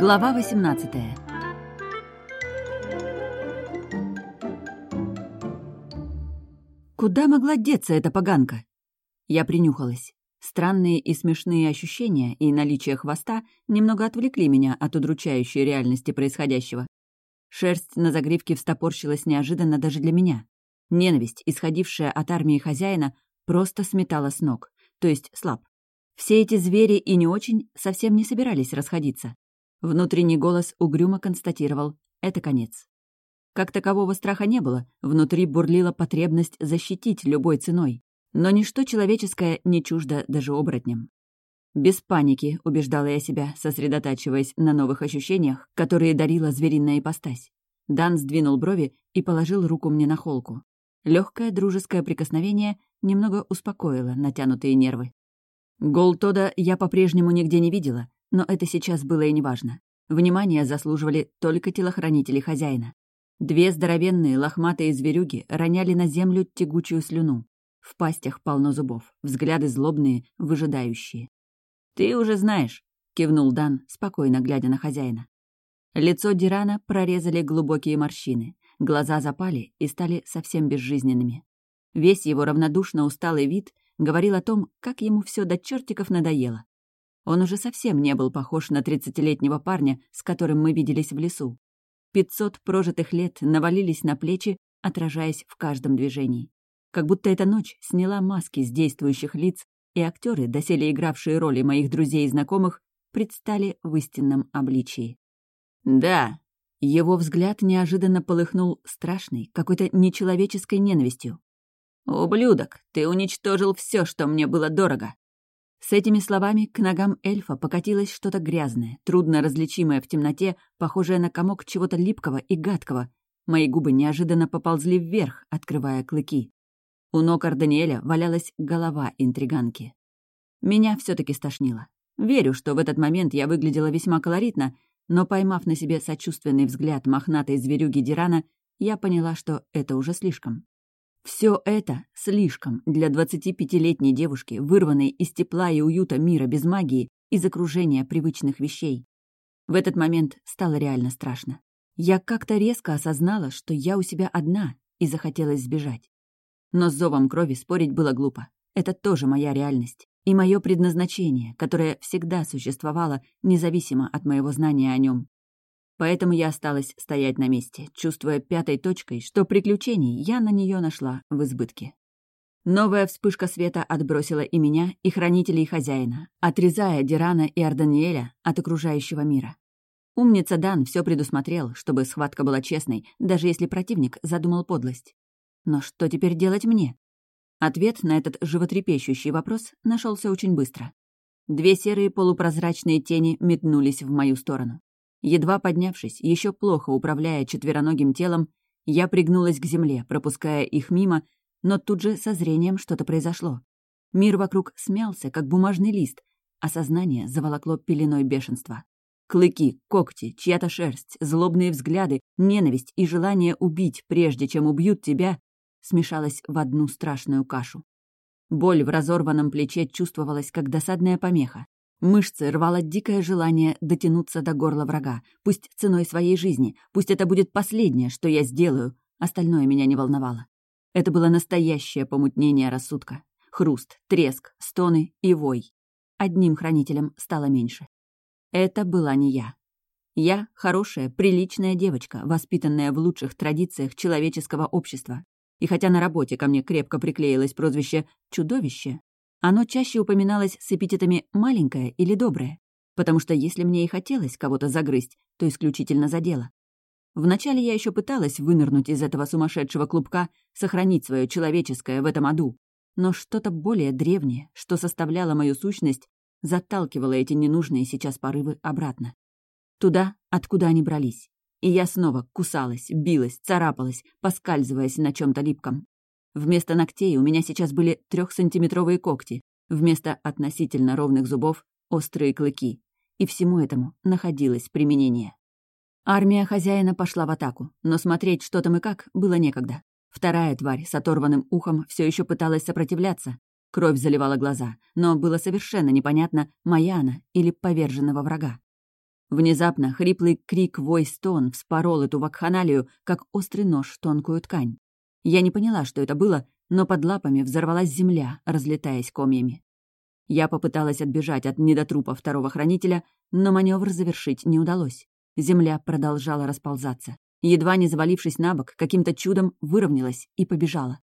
Глава 18 Куда могла деться эта поганка? Я принюхалась. Странные и смешные ощущения и наличие хвоста немного отвлекли меня от удручающей реальности происходящего. Шерсть на загривке встопорщилась неожиданно даже для меня. Ненависть, исходившая от армии хозяина, просто сметала с ног, то есть слаб. Все эти звери и не очень совсем не собирались расходиться. Внутренний голос угрюмо констатировал — это конец. Как такового страха не было, внутри бурлила потребность защитить любой ценой. Но ничто человеческое не чуждо даже оборотням. Без паники, убеждала я себя, сосредотачиваясь на новых ощущениях, которые дарила звериная ипостась. Дан сдвинул брови и положил руку мне на холку. Легкое дружеское прикосновение немного успокоило натянутые нервы. Голтода я по-прежнему нигде не видела, но это сейчас было и неважно. Внимание заслуживали только телохранители хозяина. Две здоровенные лохматые зверюги роняли на землю тягучую слюну. В пастях полно зубов, взгляды злобные, выжидающие. «Ты уже знаешь», — кивнул Дан, спокойно глядя на хозяина. Лицо Дирана прорезали глубокие морщины, глаза запали и стали совсем безжизненными. Весь его равнодушно усталый вид говорил о том, как ему все до чертиков надоело. Он уже совсем не был похож на тридцатилетнего парня, с которым мы виделись в лесу. Пятьсот прожитых лет навалились на плечи, отражаясь в каждом движении. Как будто эта ночь сняла маски с действующих лиц, и актеры, доселе игравшие роли моих друзей и знакомых, предстали в истинном обличии. «Да», его взгляд неожиданно полыхнул страшной, какой-то нечеловеческой ненавистью. «Ублюдок, ты уничтожил все, что мне было дорого!» С этими словами к ногам эльфа покатилось что-то грязное, трудно различимое в темноте, похожее на комок чего-то липкого и гадкого. Мои губы неожиданно поползли вверх, открывая клыки. У ног Арданиэля валялась голова интриганки. Меня все таки стошнило. Верю, что в этот момент я выглядела весьма колоритно, но, поймав на себе сочувственный взгляд мохнатой зверюги Дирана, я поняла, что это уже слишком. Все это слишком для 25-летней девушки, вырванной из тепла и уюта мира без магии, из окружения привычных вещей. В этот момент стало реально страшно. Я как-то резко осознала, что я у себя одна, и захотелось сбежать. Но с зовом крови спорить было глупо. Это тоже моя реальность. И мое предназначение, которое всегда существовало, независимо от моего знания о нем. Поэтому я осталась стоять на месте, чувствуя пятой точкой, что приключений я на нее нашла в избытке. Новая вспышка света отбросила и меня, и хранителей хозяина, отрезая Дирана и Арданиэля от окружающего мира. Умница Дан все предусмотрел, чтобы схватка была честной, даже если противник задумал подлость. Но что теперь делать мне? Ответ на этот животрепещущий вопрос нашелся очень быстро. Две серые полупрозрачные тени метнулись в мою сторону. Едва поднявшись, еще плохо управляя четвероногим телом, я пригнулась к земле, пропуская их мимо, но тут же со зрением что-то произошло. Мир вокруг смялся, как бумажный лист, а сознание заволокло пеленой бешенства. Клыки, когти, чья-то шерсть, злобные взгляды, ненависть и желание убить, прежде чем убьют тебя, смешалось в одну страшную кашу. Боль в разорванном плече чувствовалась, как досадная помеха. Мышцы рвало дикое желание дотянуться до горла врага, пусть ценой своей жизни, пусть это будет последнее, что я сделаю, остальное меня не волновало. Это было настоящее помутнение рассудка. Хруст, треск, стоны и вой. Одним хранителем стало меньше. Это была не я. Я — хорошая, приличная девочка, воспитанная в лучших традициях человеческого общества. И хотя на работе ко мне крепко приклеилось прозвище «чудовище», оно чаще упоминалось с эпитетами «маленькое» или «доброе», потому что если мне и хотелось кого-то загрызть, то исключительно за дело. Вначале я еще пыталась вынырнуть из этого сумасшедшего клубка, сохранить свое человеческое в этом аду, но что-то более древнее, что составляло мою сущность, заталкивало эти ненужные сейчас порывы обратно. Туда, откуда они брались. И я снова кусалась, билась, царапалась, поскальзываясь на чем то липком. Вместо ногтей у меня сейчас были трехсантиметровые когти, вместо относительно ровных зубов — острые клыки. И всему этому находилось применение. Армия хозяина пошла в атаку, но смотреть, что там и как, было некогда. Вторая тварь с оторванным ухом все еще пыталась сопротивляться. Кровь заливала глаза, но было совершенно непонятно, моя она или поверженного врага. Внезапно хриплый крик-вой-стон вспорол эту вакханалию, как острый нож тонкую ткань. Я не поняла, что это было, но под лапами взорвалась земля, разлетаясь комьями. Я попыталась отбежать от недотрупа второго хранителя, но маневр завершить не удалось. Земля продолжала расползаться. Едва не завалившись на бок, каким-то чудом выровнялась и побежала.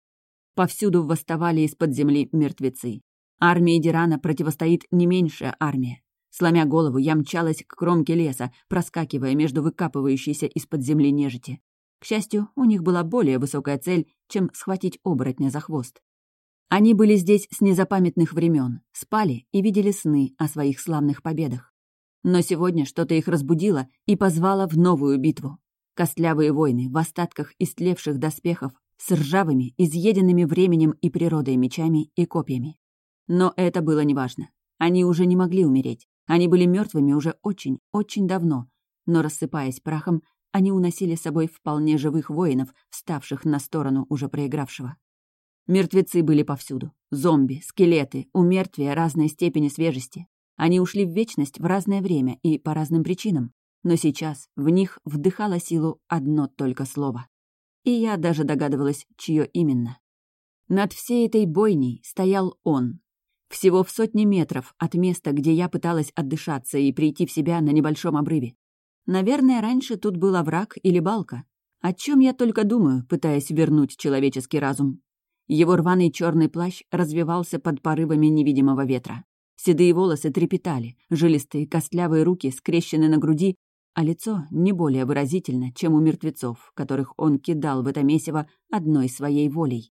Повсюду восставали из-под земли мертвецы. Армии Дирана противостоит не меньшая армия. Сломя голову, я мчалась к кромке леса, проскакивая между выкапывающейся из-под земли нежити. К счастью, у них была более высокая цель, чем схватить оборотня за хвост. Они были здесь с незапамятных времен, спали и видели сны о своих славных победах. Но сегодня что-то их разбудило и позвало в новую битву. Костлявые войны в остатках истлевших доспехов с ржавыми, изъеденными временем и природой мечами и копьями. Но это было неважно. Они уже не могли умереть. Они были мертвыми уже очень, очень давно. Но, рассыпаясь прахом, они уносили с собой вполне живых воинов, вставших на сторону уже проигравшего. Мертвецы были повсюду. Зомби, скелеты, умертвия разной степени свежести. Они ушли в вечность в разное время и по разным причинам. Но сейчас в них вдыхало силу одно только слово. И я даже догадывалась, чье именно. Над всей этой бойней стоял он. Всего в сотни метров от места, где я пыталась отдышаться и прийти в себя на небольшом обрыве. Наверное, раньше тут был овраг или балка. О чем я только думаю, пытаясь вернуть человеческий разум. Его рваный черный плащ развивался под порывами невидимого ветра. Седые волосы трепетали, жилистые костлявые руки скрещены на груди, а лицо не более выразительно, чем у мертвецов, которых он кидал в это месиво одной своей волей.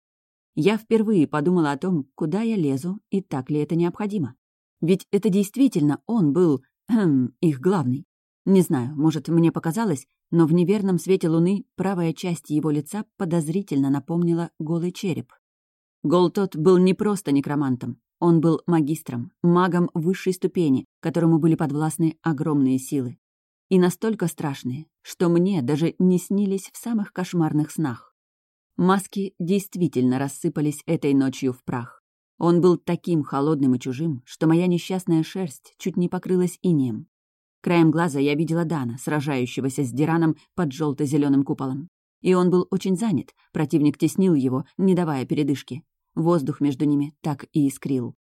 Я впервые подумала о том, куда я лезу и так ли это необходимо. Ведь это действительно он был, их главный. Не знаю, может, мне показалось, но в неверном свете луны правая часть его лица подозрительно напомнила голый череп. Голтот был не просто некромантом, он был магистром, магом высшей ступени, которому были подвластны огромные силы и настолько страшные, что мне даже не снились в самых кошмарных снах. Маски действительно рассыпались этой ночью в прах. Он был таким холодным и чужим, что моя несчастная шерсть чуть не покрылась инеем. Краем глаза я видела Дана, сражающегося с Дираном под желто зеленым куполом. И он был очень занят, противник теснил его, не давая передышки. Воздух между ними так и искрил.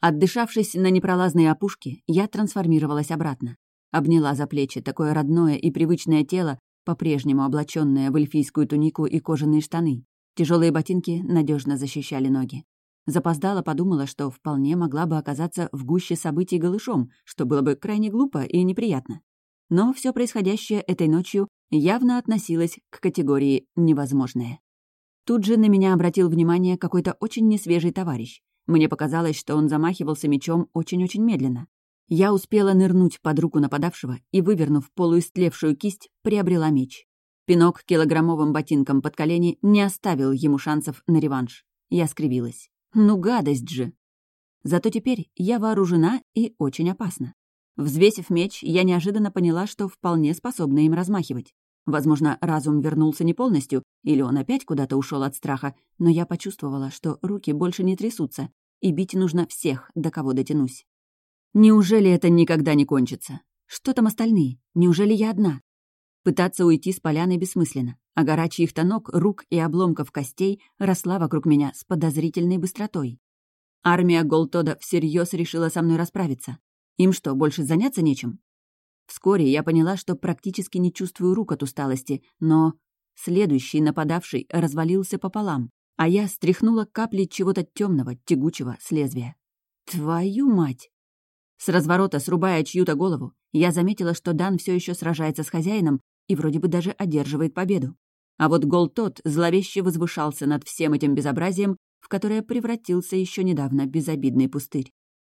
Отдышавшись на непролазные опушки, я трансформировалась обратно. Обняла за плечи такое родное и привычное тело, по-прежнему облаченное в эльфийскую тунику и кожаные штаны. Тяжелые ботинки надежно защищали ноги. Запоздала, подумала, что вполне могла бы оказаться в гуще событий голышом, что было бы крайне глупо и неприятно. Но все происходящее этой ночью явно относилось к категории «невозможное». Тут же на меня обратил внимание какой-то очень несвежий товарищ. Мне показалось, что он замахивался мечом очень-очень медленно. Я успела нырнуть под руку нападавшего и, вывернув полуистлевшую кисть, приобрела меч. Пинок килограммовым ботинком под колени не оставил ему шансов на реванш. Я скривилась. Ну, гадость же! Зато теперь я вооружена и очень опасна. Взвесив меч, я неожиданно поняла, что вполне способна им размахивать. Возможно, разум вернулся не полностью, или он опять куда-то ушел от страха, но я почувствовала, что руки больше не трясутся, и бить нужно всех, до кого дотянусь. Неужели это никогда не кончится? Что там остальные? Неужели я одна? Пытаться уйти с поляны бессмысленно, а гора чьих-то ног, рук и обломков костей росла вокруг меня с подозрительной быстротой. Армия Голтода всерьез решила со мной расправиться. Им что, больше заняться нечем? Вскоре я поняла, что практически не чувствую рук от усталости, но следующий нападавший развалился пополам, а я стряхнула капли чего-то темного, тягучего с лезвия. Твою мать! С разворота, срубая чью-то голову, я заметила, что Дан все еще сражается с хозяином и вроде бы даже одерживает победу. А вот гол тот зловеще возвышался над всем этим безобразием, в которое превратился еще недавно безобидный пустырь.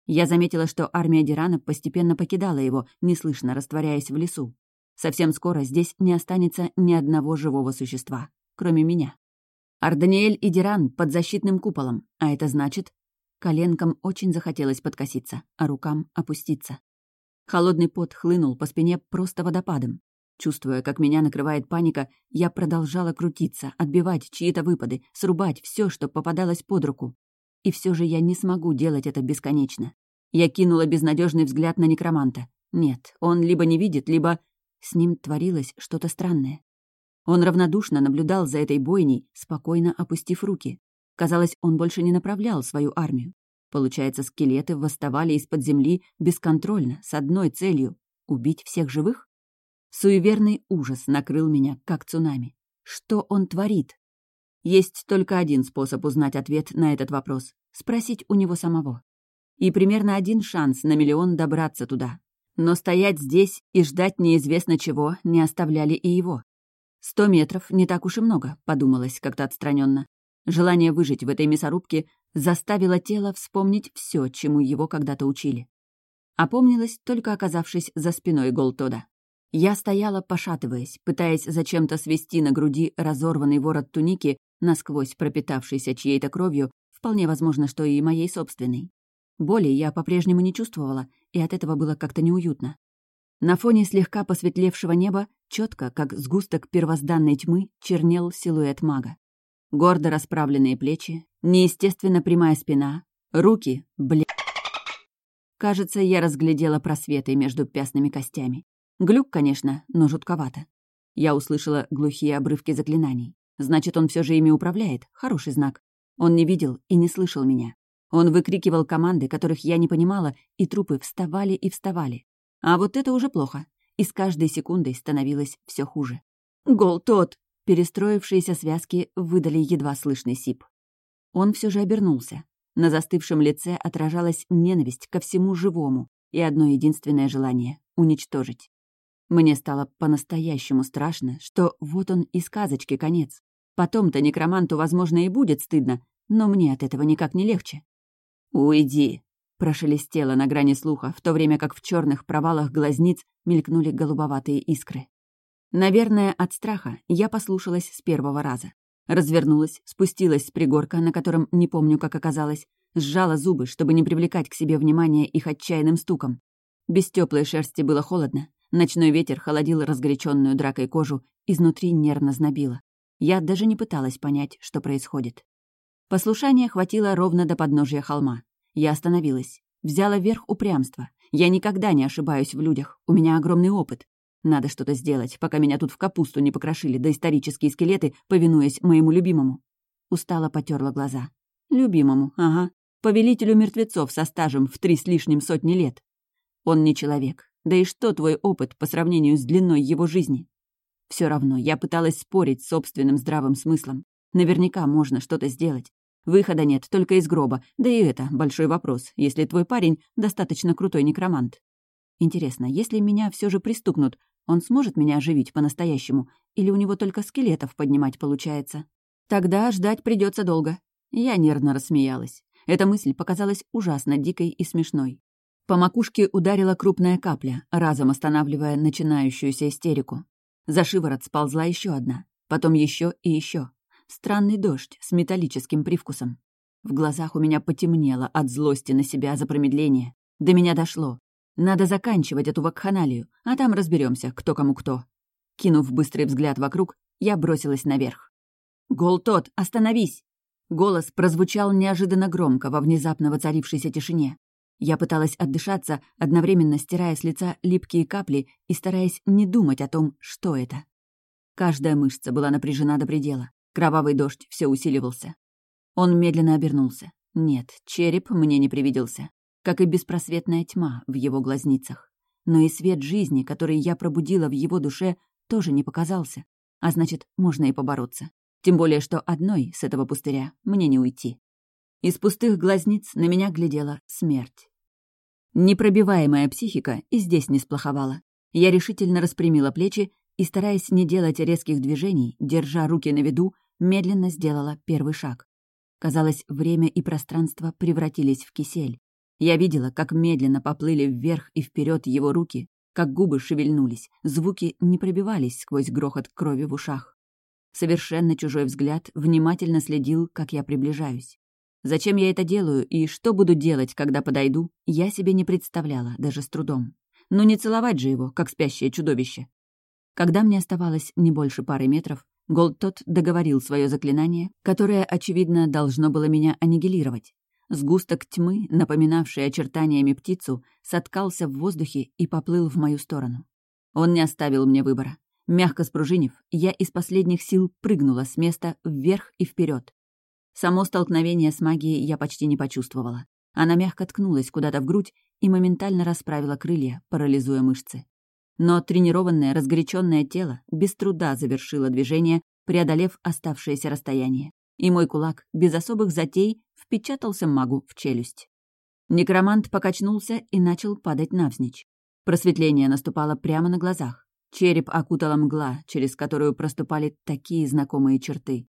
Я заметила, что армия Дирана постепенно покидала его, неслышно растворяясь в лесу. Совсем скоро здесь не останется ни одного живого существа, кроме меня. Арданиэль и Диран под защитным куполом, а это значит, Коленкам очень захотелось подкоситься, а рукам опуститься. Холодный пот хлынул по спине просто водопадом. Чувствуя, как меня накрывает паника, я продолжала крутиться, отбивать чьи-то выпады, срубать все, что попадалось под руку. И все же я не смогу делать это бесконечно. Я кинула безнадежный взгляд на некроманта. Нет, он либо не видит, либо... С ним творилось что-то странное. Он равнодушно наблюдал за этой бойней, спокойно опустив руки. Казалось, он больше не направлял свою армию. Получается, скелеты восставали из-под земли бесконтрольно, с одной целью — убить всех живых? Суеверный ужас накрыл меня, как цунами. Что он творит? Есть только один способ узнать ответ на этот вопрос — спросить у него самого. И примерно один шанс на миллион добраться туда. Но стоять здесь и ждать неизвестно чего не оставляли и его. «Сто метров не так уж и много», — подумалось как-то отстраненно. Желание выжить в этой мясорубке заставило тело вспомнить все, чему его когда-то учили. Опомнилась, только оказавшись за спиной Голтода. Я стояла, пошатываясь, пытаясь зачем-то свести на груди разорванный ворот туники, насквозь пропитавшийся чьей-то кровью, вполне возможно, что и моей собственной. Боли я по-прежнему не чувствовала, и от этого было как-то неуютно. На фоне слегка посветлевшего неба четко, как сгусток первозданной тьмы, чернел силуэт мага. Гордо расправленные плечи, неестественно прямая спина, руки, бля... Кажется, я разглядела просветы между пястными костями. Глюк, конечно, но жутковато. Я услышала глухие обрывки заклинаний. Значит, он все же ими управляет. Хороший знак. Он не видел и не слышал меня. Он выкрикивал команды, которых я не понимала, и трупы вставали и вставали. А вот это уже плохо. И с каждой секундой становилось все хуже. «Гол тот!» Перестроившиеся связки выдали едва слышный сип. Он все же обернулся. На застывшем лице отражалась ненависть ко всему живому и одно единственное желание — уничтожить. Мне стало по-настоящему страшно, что вот он и сказочки конец. Потом-то некроманту, возможно, и будет стыдно, но мне от этого никак не легче. «Уйди!» — прошелестело на грани слуха, в то время как в черных провалах глазниц мелькнули голубоватые искры. Наверное, от страха я послушалась с первого раза. Развернулась, спустилась с пригорка, на котором не помню, как оказалось, сжала зубы, чтобы не привлекать к себе внимания их отчаянным стуком. Без теплой шерсти было холодно. Ночной ветер холодил разгоряченную дракой кожу, изнутри нервно знобило. Я даже не пыталась понять, что происходит. Послушания хватило ровно до подножия холма. Я остановилась. Взяла верх упрямства. Я никогда не ошибаюсь в людях. У меня огромный опыт. Надо что-то сделать, пока меня тут в капусту не покрошили доисторические скелеты, повинуясь моему любимому. Устало потерла глаза. Любимому, ага. Повелителю мертвецов со стажем в три с лишним сотни лет. Он не человек. Да и что твой опыт по сравнению с длиной его жизни? Все равно я пыталась спорить с собственным здравым смыслом. Наверняка можно что-то сделать. Выхода нет, только из гроба. Да и это большой вопрос, если твой парень достаточно крутой некромант. Интересно, если меня все же пристукнут, он сможет меня оживить по-настоящему? Или у него только скелетов поднимать получается? Тогда ждать придется долго. Я нервно рассмеялась. Эта мысль показалась ужасно дикой и смешной. По макушке ударила крупная капля, разом останавливая начинающуюся истерику. За шиворот сползла еще одна, потом еще и еще. Странный дождь с металлическим привкусом. В глазах у меня потемнело от злости на себя за промедление. До меня дошло. Надо заканчивать эту вакханалию, а там разберемся, кто кому кто. Кинув быстрый взгляд вокруг, я бросилась наверх. «Гол тот, остановись!» Голос прозвучал неожиданно громко во внезапно воцарившейся тишине. Я пыталась отдышаться, одновременно стирая с лица липкие капли и стараясь не думать о том, что это. Каждая мышца была напряжена до предела. Кровавый дождь все усиливался. Он медленно обернулся. Нет, череп мне не привиделся, как и беспросветная тьма в его глазницах. Но и свет жизни, который я пробудила в его душе, тоже не показался. А значит, можно и побороться. Тем более, что одной с этого пустыря мне не уйти. Из пустых глазниц на меня глядела смерть. Непробиваемая психика и здесь не сплоховала. Я решительно распрямила плечи и, стараясь не делать резких движений, держа руки на виду, медленно сделала первый шаг. Казалось, время и пространство превратились в кисель. Я видела, как медленно поплыли вверх и вперед его руки, как губы шевельнулись, звуки не пробивались сквозь грохот крови в ушах. Совершенно чужой взгляд внимательно следил, как я приближаюсь. Зачем я это делаю и что буду делать, когда подойду, я себе не представляла, даже с трудом. Но не целовать же его, как спящее чудовище. Когда мне оставалось не больше пары метров, Голд тот договорил свое заклинание, которое, очевидно, должно было меня аннигилировать. Сгусток тьмы, напоминавший очертаниями птицу, соткался в воздухе и поплыл в мою сторону. Он не оставил мне выбора. Мягко спружинив, я из последних сил прыгнула с места вверх и вперед. Само столкновение с магией я почти не почувствовала. Она мягко ткнулась куда-то в грудь и моментально расправила крылья, парализуя мышцы. Но тренированное, разгоряченное тело без труда завершило движение, преодолев оставшееся расстояние. И мой кулак, без особых затей, впечатался магу в челюсть. Некромант покачнулся и начал падать навзничь. Просветление наступало прямо на глазах. Череп окутала мгла, через которую проступали такие знакомые черты.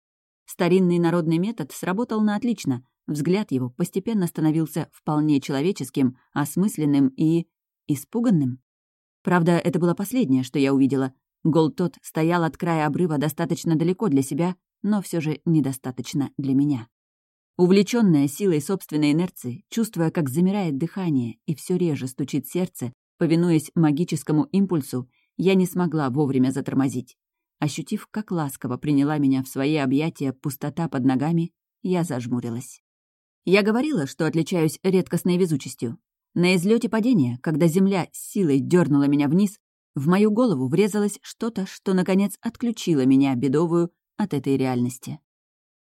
Старинный народный метод сработал на отлично. Взгляд его постепенно становился вполне человеческим, осмысленным и... испуганным. Правда, это было последнее, что я увидела. Гол тот стоял от края обрыва достаточно далеко для себя, но все же недостаточно для меня. Увлечённая силой собственной инерции, чувствуя, как замирает дыхание и все реже стучит сердце, повинуясь магическому импульсу, я не смогла вовремя затормозить. Ощутив, как ласково приняла меня в свои объятия пустота под ногами, я зажмурилась. Я говорила, что отличаюсь редкостной везучестью. На излете падения, когда земля с силой дернула меня вниз, в мою голову врезалось что-то, что, наконец, отключило меня, бедовую, от этой реальности.